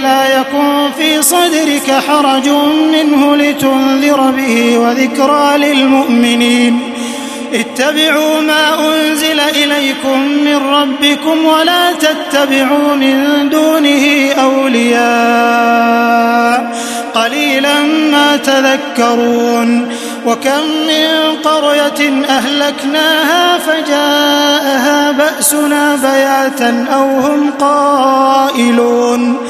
فلا يكن في صدرك حرج منه لتنذر به وذكرى للمؤمنين. اتبعوا ما أنزل إليكم من ربكم ولا تتبعوا من دونه أولياء. قليلا ما تذكرون. وكم من قرية أهلكناها فجاءها بأسنا بياتا أو هم قائلون.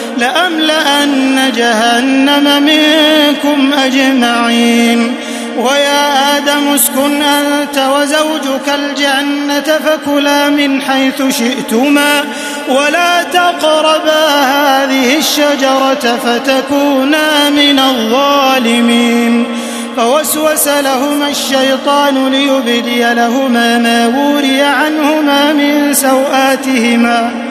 لأملأن جهنم منكم أجمعين. ويا آدم اسكن أنت وزوجك الجنة فكلا من حيث شئتما ولا تقربا هذه الشجرة فتكونا من الظالمين. فوسوس لهما الشيطان ليبدي لهما ما وري عنهما من سوآتهما.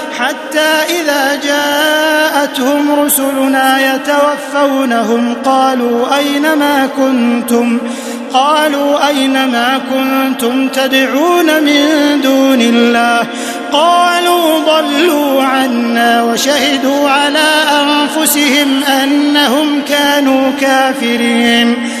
حتى إذا جاءتهم رسلنا يتوفونهم قالوا أين ما كنتم؟ قالوا أين ما كنتم تدعون من دون الله؟ قالوا ضلوا عنا وشهدوا على أنفسهم أنهم كانوا كافرين.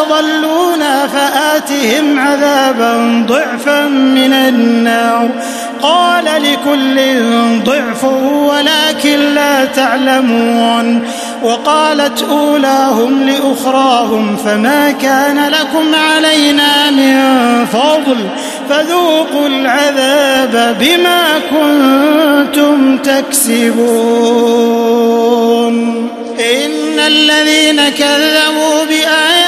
أضلونا فآتهم عذابا ضعفا من النار. قال لكل ضعف ولكن لا تعلمون. وقالت أولاهم لأخراهم فما كان لكم علينا من فضل فذوقوا العذاب بما كنتم تكسبون. إن الذين كذبوا بآياتنا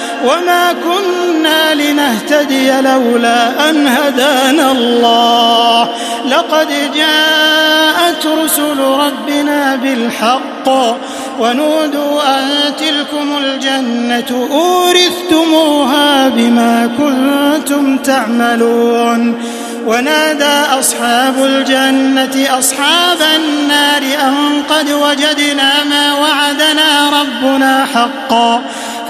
وما كنا لنهتدي لولا أن هدانا الله. لقد جاءت رسل ربنا بالحق ونودوا أن تلكم الجنة أورثتموها بما كنتم تعملون. ونادى أصحاب الجنة أصحاب النار أن قد وجدنا ما وعدنا ربنا حقا.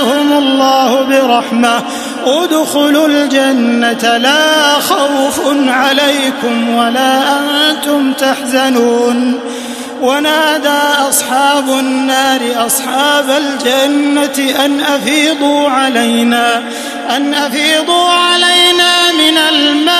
ينالهم الله برحمة. ادخلوا الجنة لا خوف عليكم ولا أنتم تحزنون. ونادى أصحاب النار أصحاب الجنة أن أفيضوا علينا أن أفيضوا علينا من الماء.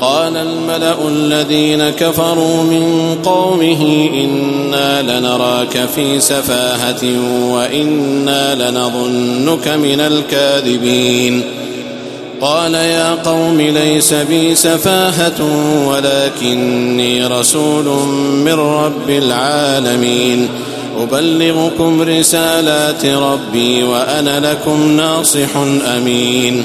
قال الملأ الذين كفروا من قومه إنا لنراك في سفاهة وإنا لنظنك من الكاذبين. قال يا قوم ليس بي سفاهة ولكني رسول من رب العالمين. أبلغكم رسالات ربي وأنا لكم ناصح أمين.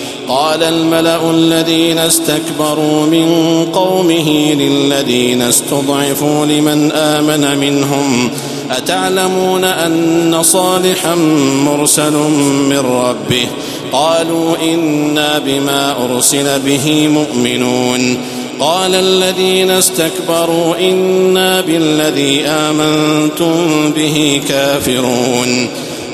قال الملأ الذين استكبروا من قومه للذين استضعفوا لمن آمن منهم أتعلمون أن صالحا مرسل من ربه قالوا إنا بما أرسل به مؤمنون قال الذين استكبروا إنا بالذي آمنتم به كافرون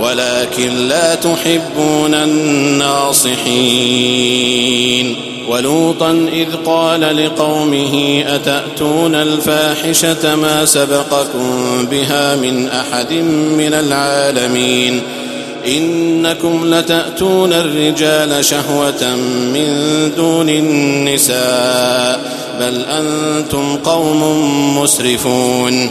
ولكن لا تحبون الناصحين. ولوطا إذ قال لقومه أتأتون الفاحشة ما سبقكم بها من أحد من العالمين؟ إنكم لتأتون الرجال شهوة من دون النساء بل أنتم قوم مسرفون.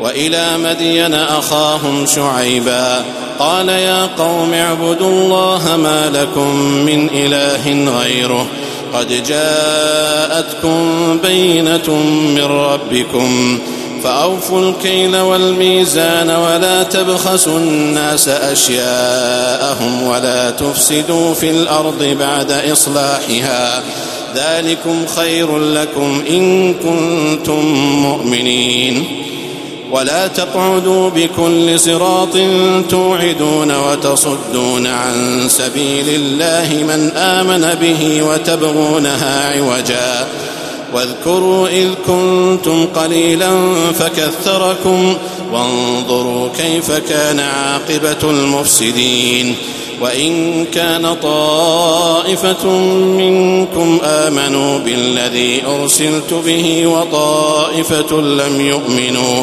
وإلى مدين أخاهم شعيبا. قال يا قوم اعبدوا الله ما لكم من إله غيره. قد جاءتكم بينة من ربكم. فأوفوا الكيل والميزان ولا تبخسوا الناس أشياءهم ولا تفسدوا في الأرض بعد إصلاحها. ذلكم خير لكم إن كنتم مؤمنين. ولا تقعدوا بكل صراط توعدون وتصدون عن سبيل الله من آمن به وتبغونها عوجا. واذكروا إذ كنتم قليلا فكثركم وانظروا كيف كان عاقبة المفسدين. وإن كان طائفة منكم آمنوا بالذي أرسلت به وطائفة لم يؤمنوا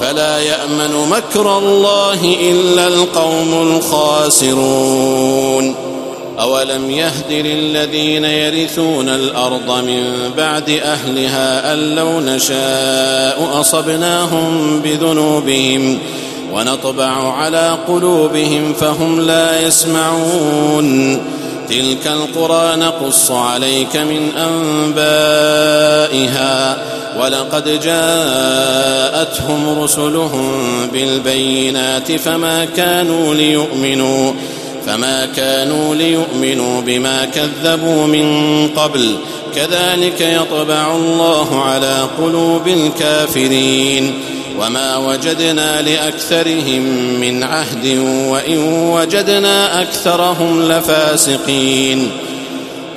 فلا يأمن مكر الله إلا القوم الخاسرون. أولم يهد للذين يرثون الأرض من بعد أهلها أن لو نشاء أصبناهم بذنوبهم ونطبع على قلوبهم فهم لا يسمعون. تلك القرى نقص عليك من أنبائها ولقد جاءتهم رسلهم بالبينات فما كانوا ليؤمنوا فما كانوا ليؤمنوا بما كذبوا من قبل. كذلك يطبع الله على قلوب الكافرين. وما وجدنا لأكثرهم من عهد وإن وجدنا أكثرهم لفاسقين.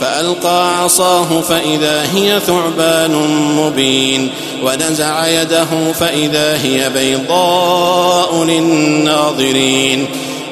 فألقى عصاه فإذا هي ثعبان مبين ونزع يده فإذا هي بيضاء للناظرين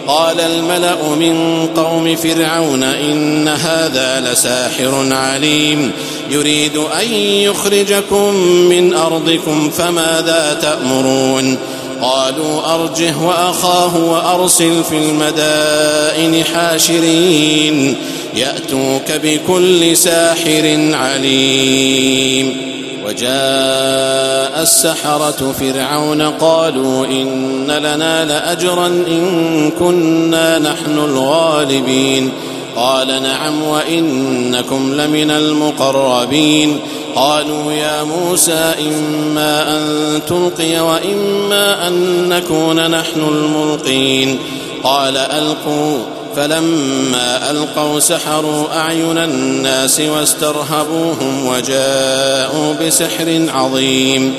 قال الملأ من قوم فرعون إن هذا لساحر عليم يريد أن يخرجكم من أرضكم فماذا تأمرون قالوا أرجه وأخاه وأرسل في المدائن حاشرين يأتوك بكل ساحر عليم. وجاء السحرة فرعون قالوا إن لنا لأجرا إن كنا نحن الغالبين. قال نعم وإنكم لمن المقربين. قالوا يا موسى إما أن تلقي وإما أن نكون نحن الملقين. قال ألقوا فلما ألقوا سحروا أعين الناس واسترهبوهم وجاءوا بسحر عظيم.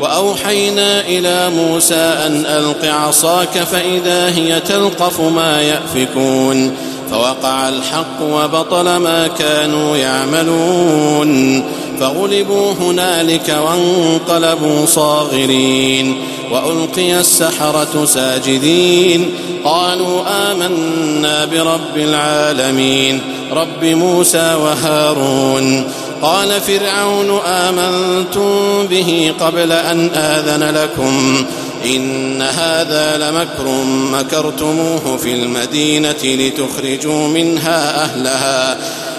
وأوحينا إلى موسى أن ألق عصاك فإذا هي تلقف ما يأفكون. فوقع الحق وبطل ما كانوا يعملون. فغلبوا هنالك وانقلبوا صاغرين وألقي السحرة ساجدين قالوا آمنا برب العالمين رب موسى وهارون قال فرعون آمنتم به قبل أن آذن لكم إن هذا لمكر مكرتموه في المدينة لتخرجوا منها أهلها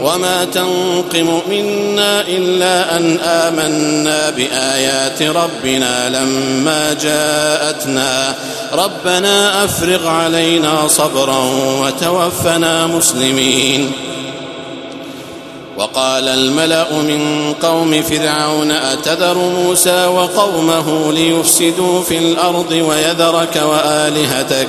وما تنقم منا إلا أن آمنا بآيات ربنا لما جاءتنا ربنا أفرغ علينا صبرا وتوفنا مسلمين وقال الملا من قوم فرعون اتذر موسى وقومه ليفسدوا في الأرض ويذرك والهتك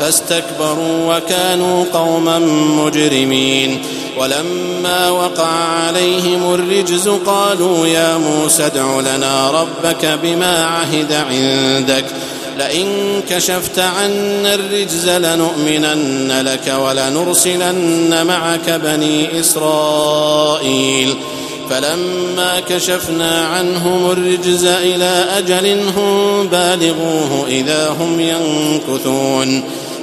فاستكبروا وكانوا قوما مجرمين. ولما وقع عليهم الرجز قالوا يا موسى ادع لنا ربك بما عهد عندك. لئن كشفت عنا الرجز لنؤمنن لك ولنرسلن معك بني إسرائيل. فلما كشفنا عنهم الرجز إلى أجل هم بالغوه إذا هم ينكثون.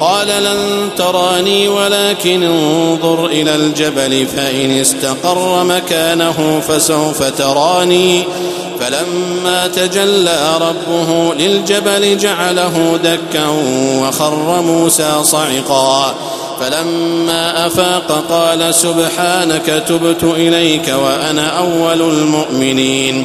قال لن تراني ولكن انظر إلى الجبل فإن استقر مكانه فسوف تراني. فلما تجلى ربه للجبل جعله دكا وخر موسى صعقا. فلما أفاق قال سبحانك تبت إليك وأنا أول المؤمنين.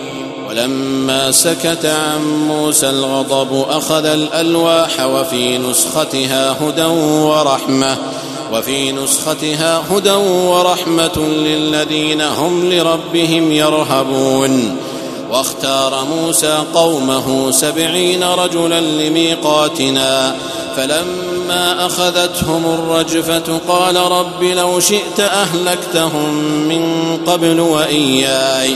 ولما سكت عن موسى الغضب أخذ الألواح وفي نسختها هدى ورحمة وفي نسختها هدى ورحمة للذين هم لربهم يرهبون واختار موسى قومه سبعين رجلا لميقاتنا فلما أخذتهم الرجفة قال رب لو شئت أهلكتهم من قبل وإياي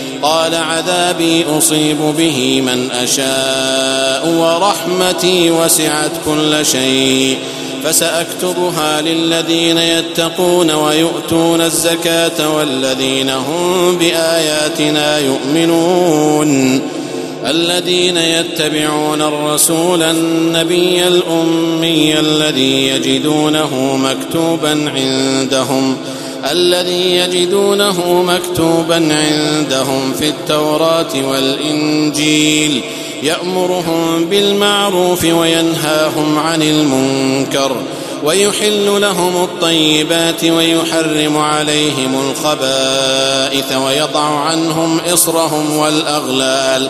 قال عذابي أصيب به من أشاء ورحمتي وسعت كل شيء فسأكتبها للذين يتقون ويؤتون الزكاة والذين هم بآياتنا يؤمنون الذين يتبعون الرسول النبي الأمي الذي يجدونه مكتوبا عندهم ۖ الذي يجدونه مكتوبا عندهم في التوراة والإنجيل يأمرهم بالمعروف وينهاهم عن المنكر ويحل لهم الطيبات ويحرم عليهم الخبائث ويضع عنهم إصرهم والأغلال.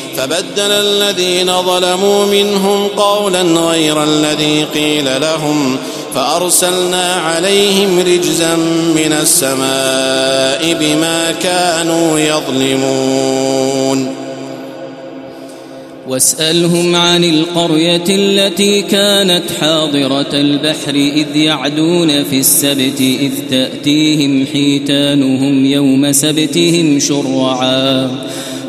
فبدل الذين ظلموا منهم قولا غير الذي قيل لهم فأرسلنا عليهم رجزا من السماء بما كانوا يظلمون. واسألهم عن القرية التي كانت حاضرة البحر إذ يعدون في السبت إذ تأتيهم حيتانهم يوم سبتهم شرعا.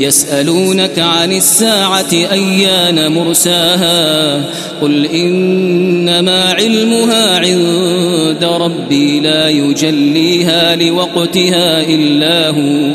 يسألونك عن الساعة أيان مرساها قل إنما علمها عند ربي لا يجليها لوقتها إلا هو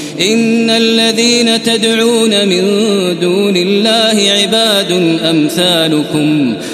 إن الذين تدعون من دون الله عباد أمثالكم.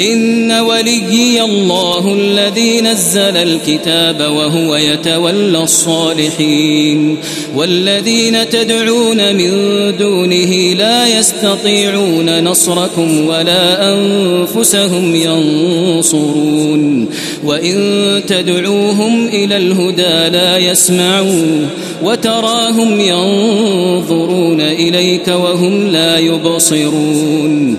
إن وليي الله الذي نزل الكتاب وهو يتولى الصالحين والذين تدعون من دونه لا يستطيعون نصركم ولا أنفسهم ينصرون وإن تدعوهم إلى الهدى لا يسمعون وتراهم ينظرون إليك وهم لا يبصرون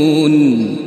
يعلمون